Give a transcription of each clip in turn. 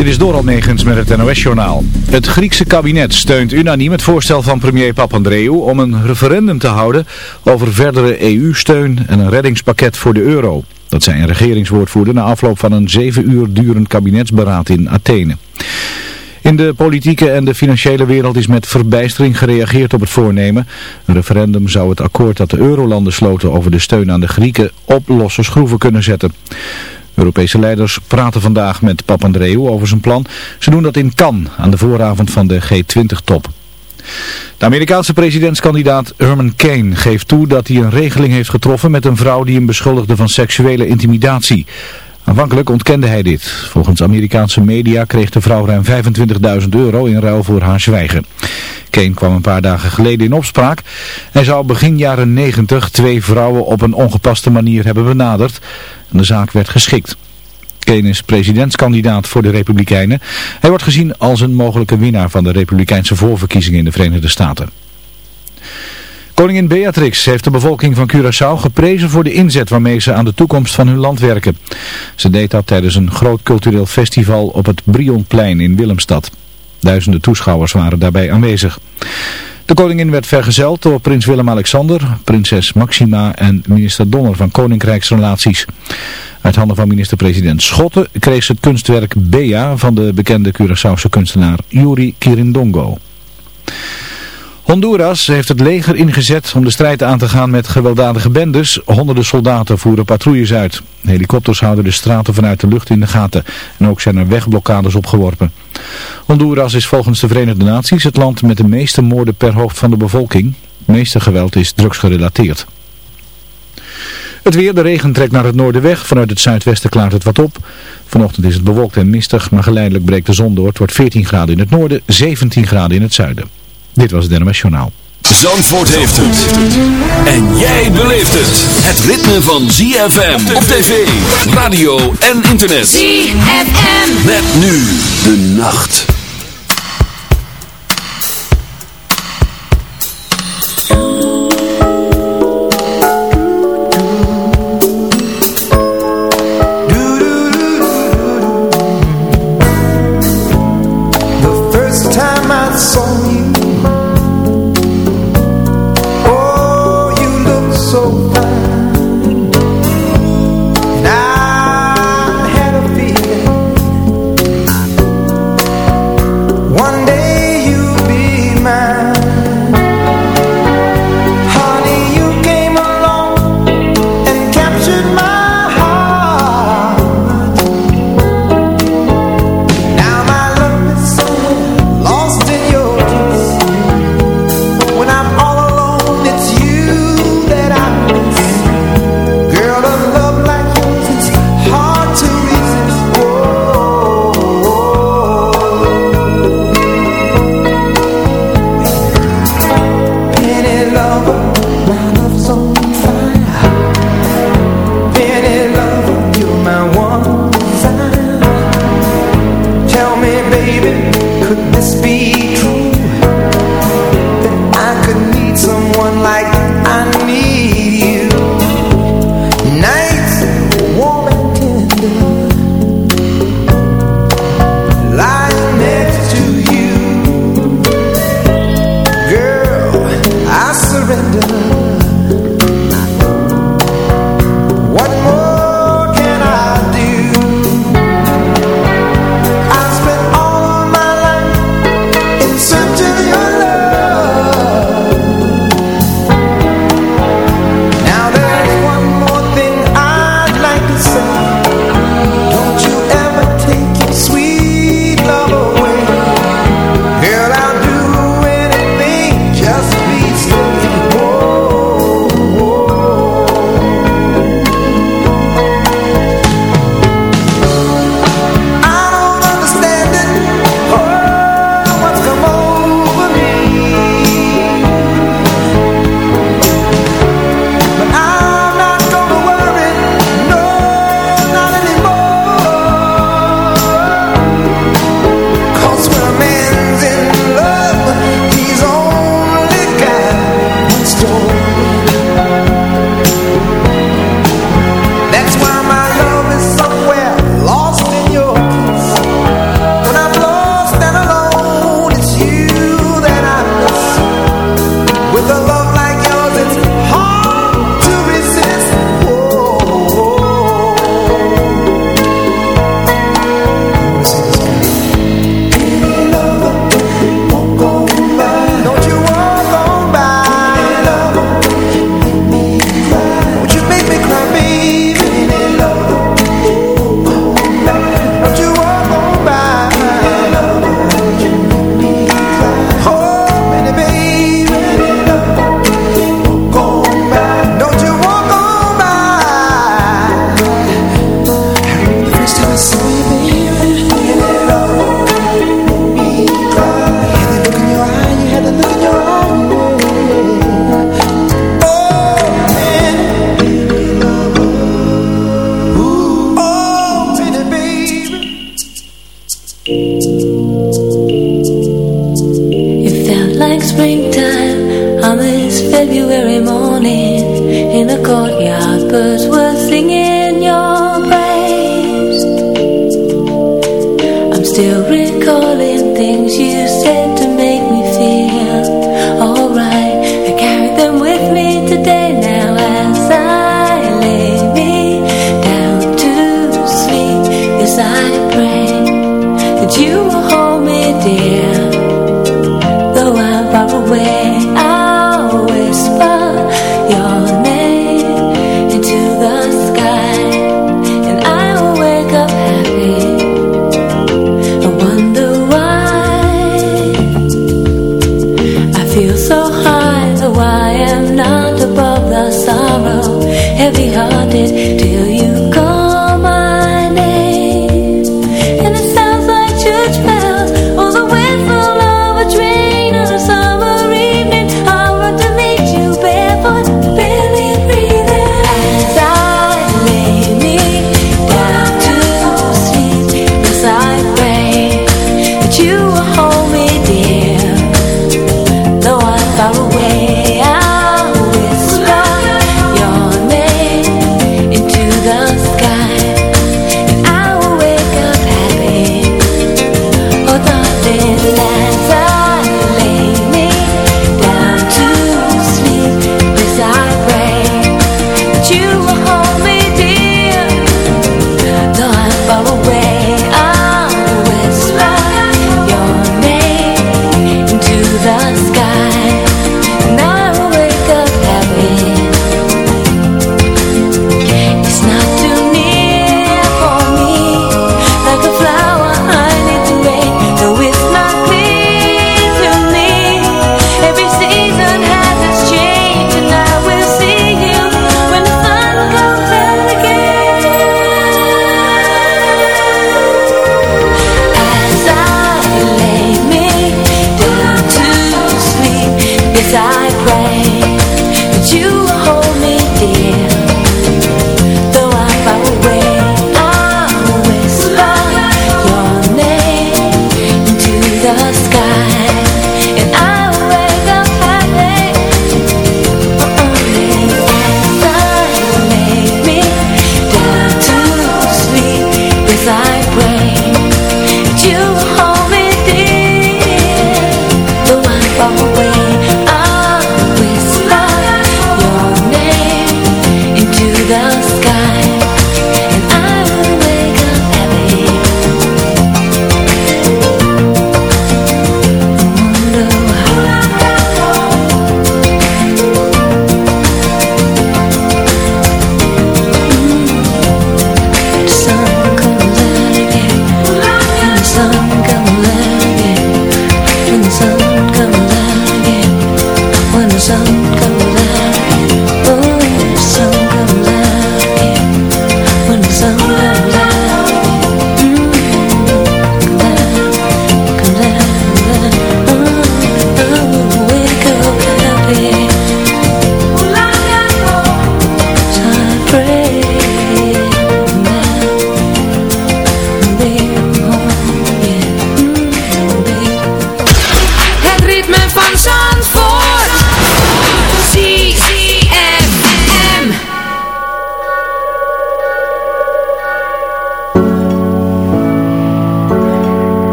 Dit is Doral Negens met het NOS-journaal. Het Griekse kabinet steunt unaniem het voorstel van premier Papandreou om een referendum te houden over verdere EU-steun en een reddingspakket voor de euro. Dat zei een regeringswoordvoerder na afloop van een zeven uur durend kabinetsberaad in Athene. In de politieke en de financiële wereld is met verbijstering gereageerd op het voornemen. Een referendum zou het akkoord dat de eurolanden sloten over de steun aan de Grieken op losse schroeven kunnen zetten. Europese leiders praten vandaag met Papandreou over zijn plan. Ze doen dat in Cannes aan de vooravond van de G20-top. De Amerikaanse presidentskandidaat Herman Kane geeft toe dat hij een regeling heeft getroffen met een vrouw die hem beschuldigde van seksuele intimidatie. Aanvankelijk ontkende hij dit. Volgens Amerikaanse media kreeg de vrouw ruim 25.000 euro in ruil voor haar zwijgen. Kane kwam een paar dagen geleden in opspraak. Hij zou begin jaren 90 twee vrouwen op een ongepaste manier hebben benaderd. De zaak werd geschikt. Kane is presidentskandidaat voor de Republikeinen. Hij wordt gezien als een mogelijke winnaar van de Republikeinse voorverkiezingen in de Verenigde Staten. Koningin Beatrix heeft de bevolking van Curaçao geprezen voor de inzet waarmee ze aan de toekomst van hun land werken. Ze deed dat tijdens een groot cultureel festival op het Brionplein in Willemstad. Duizenden toeschouwers waren daarbij aanwezig. De koningin werd vergezeld door prins Willem-Alexander, prinses Maxima en minister Donner van Koninkrijksrelaties. Uit handen van minister-president Schotten kreeg ze het kunstwerk Bea van de bekende Curaçaose kunstenaar Yuri Kirindongo. Honduras heeft het leger ingezet om de strijd aan te gaan met gewelddadige bendes. Honderden soldaten voeren patrouilles uit. Helikopters houden de straten vanuit de lucht in de gaten. En ook zijn er wegblokkades opgeworpen. Honduras is volgens de Verenigde Naties het land met de meeste moorden per hoofd van de bevolking. Het meeste geweld is drugsgerelateerd. Het weer, de regen trekt naar het noorden weg. Vanuit het zuidwesten klaart het wat op. Vanochtend is het bewolkt en mistig, maar geleidelijk breekt de zon door. Het wordt 14 graden in het noorden, 17 graden in het zuiden. Dit was het NMS Journaal. Zandvoort heeft het. En jij beleeft het. Het ritme van ZFM op tv, radio en internet. ZFM. Met nu de nacht.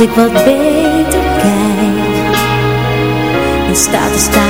Ik wat beter kijk. En sta te staren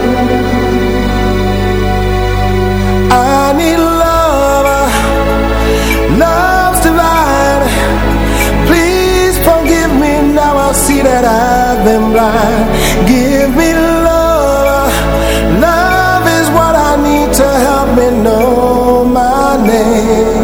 them blind. Give me love. Love is what I need to help me know my name.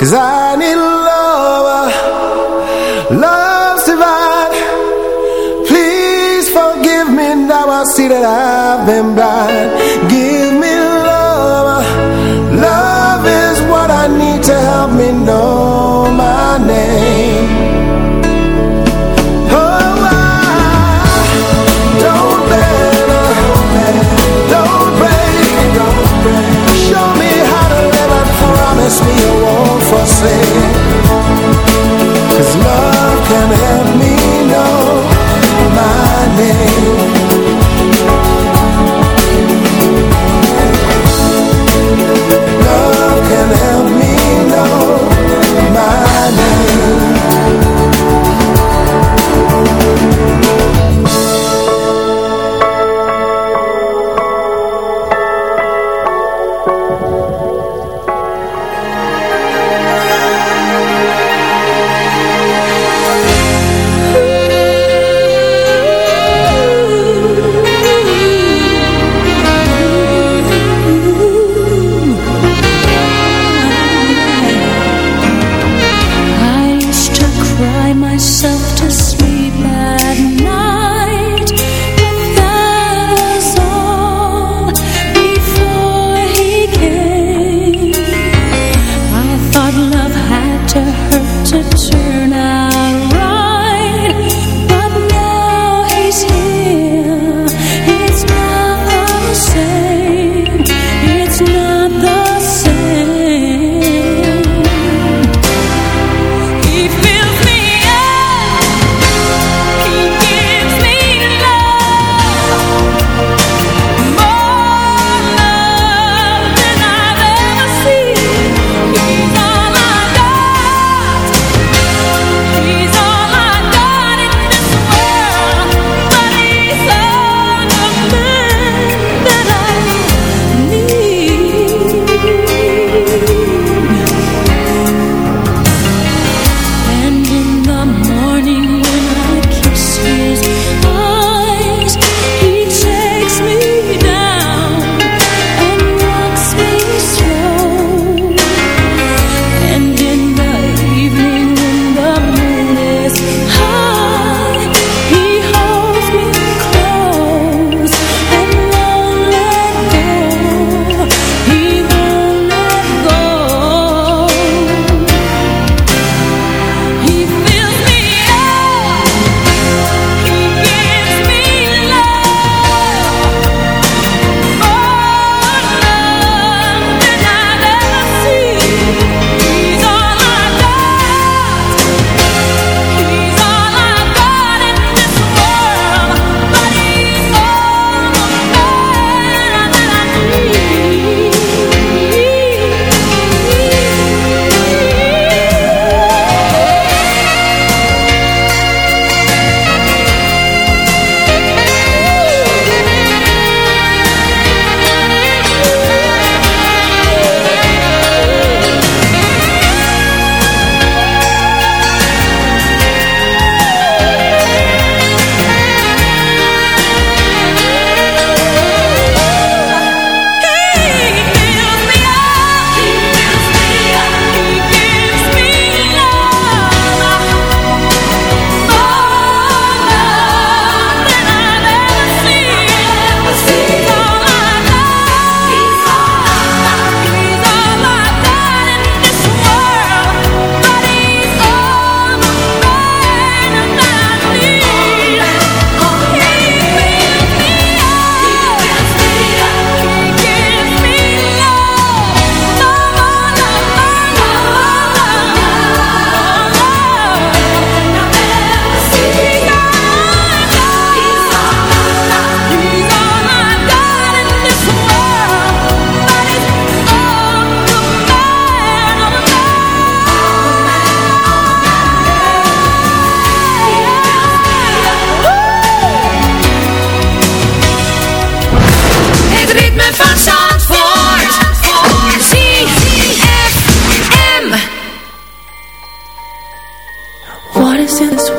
Cause I need love, uh, love's divine Please forgive me now I see that I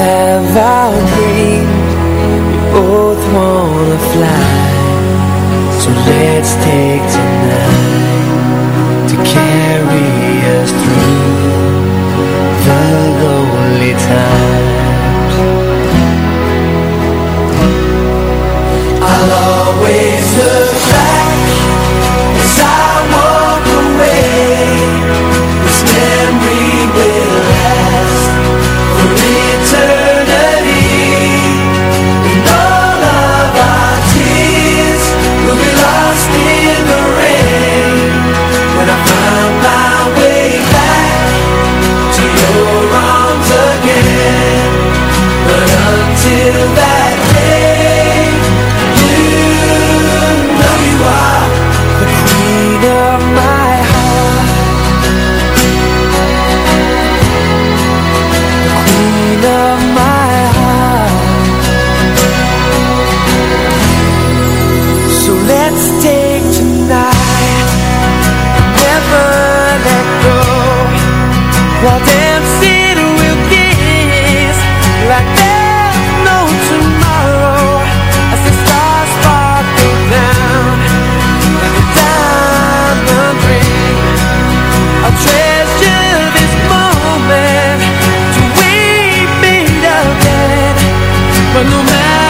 have our dreams We both wanna fly. So let's take tonight To care but no matter